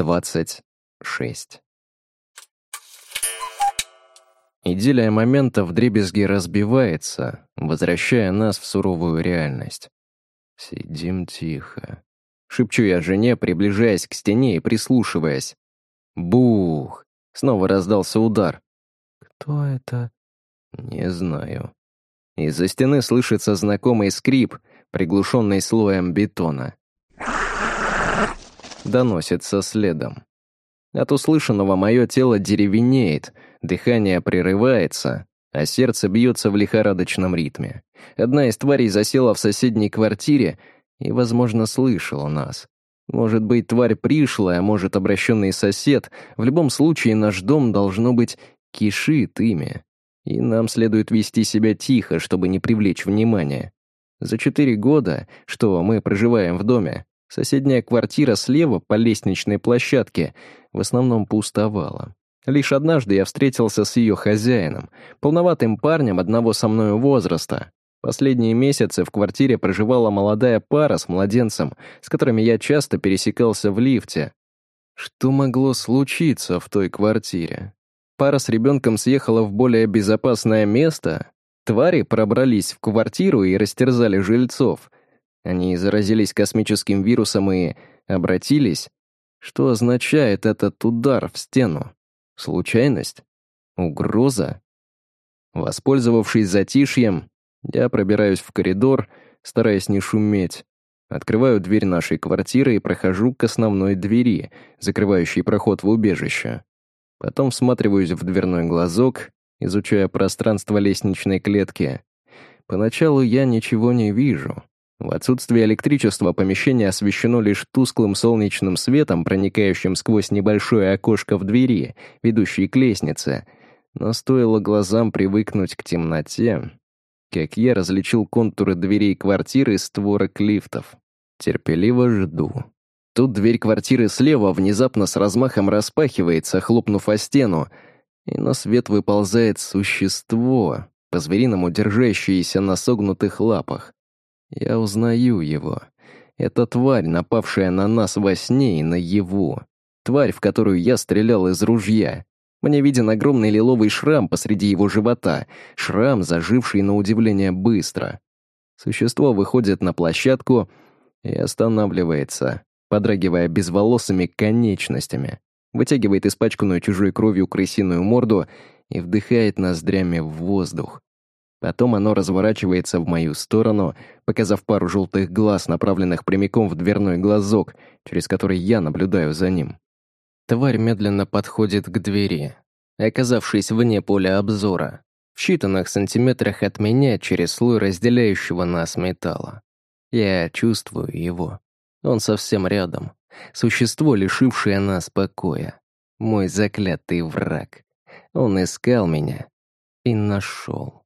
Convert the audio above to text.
26. Идиллия момента вдребезги разбивается, возвращая нас в суровую реальность. Сидим тихо. Шепчу я жене, приближаясь к стене и прислушиваясь. Бух! Снова раздался удар. Кто это? Не знаю. Из-за стены слышится знакомый скрип, приглушенный слоем бетона. Доносится следом. От услышанного мое тело деревенеет, дыхание прерывается, а сердце бьется в лихорадочном ритме. Одна из тварей засела в соседней квартире и, возможно, слышала нас. Может быть, тварь пришлая, а может, обращенный сосед. В любом случае, наш дом, должно быть, кишит ими. И нам следует вести себя тихо, чтобы не привлечь внимания. За четыре года, что мы проживаем в доме, соседняя квартира слева по лестничной площадке в основном пустовала. Лишь однажды я встретился с ее хозяином, полноватым парнем одного со мною возраста. Последние месяцы в квартире проживала молодая пара с младенцем, с которыми я часто пересекался в лифте. Что могло случиться в той квартире? Пара с ребенком съехала в более безопасное место? Твари пробрались в квартиру и растерзали жильцов. Они заразились космическим вирусом и обратились? Что означает этот удар в стену? Случайность? Угроза? Воспользовавшись затишьем, я пробираюсь в коридор, стараясь не шуметь. Открываю дверь нашей квартиры и прохожу к основной двери, закрывающей проход в убежище. Потом всматриваюсь в дверной глазок, изучая пространство лестничной клетки. Поначалу я ничего не вижу. В отсутствие электричества помещение освещено лишь тусклым солнечным светом, проникающим сквозь небольшое окошко в двери, ведущей к лестнице. Но стоило глазам привыкнуть к темноте, как я различил контуры дверей квартиры и створок лифтов. Терпеливо жду. Тут дверь квартиры слева внезапно с размахом распахивается, хлопнув о стену, и на свет выползает существо, по-звериному держащееся на согнутых лапах. Я узнаю его. Это тварь, напавшая на нас во сне и наяву. Тварь, в которую я стрелял из ружья. Мне виден огромный лиловый шрам посреди его живота, шрам, заживший на удивление быстро. Существо выходит на площадку и останавливается подрагивая безволосыми конечностями, вытягивает испачканную чужой кровью крысиную морду и вдыхает ноздрями в воздух. Потом оно разворачивается в мою сторону, показав пару желтых глаз, направленных прямиком в дверной глазок, через который я наблюдаю за ним. Тварь медленно подходит к двери, оказавшись вне поля обзора, в считанных сантиметрах от меня через слой разделяющего нас металла. Я чувствую его. Он совсем рядом. Существо, лишившее нас покоя. Мой заклятый враг. Он искал меня и нашел.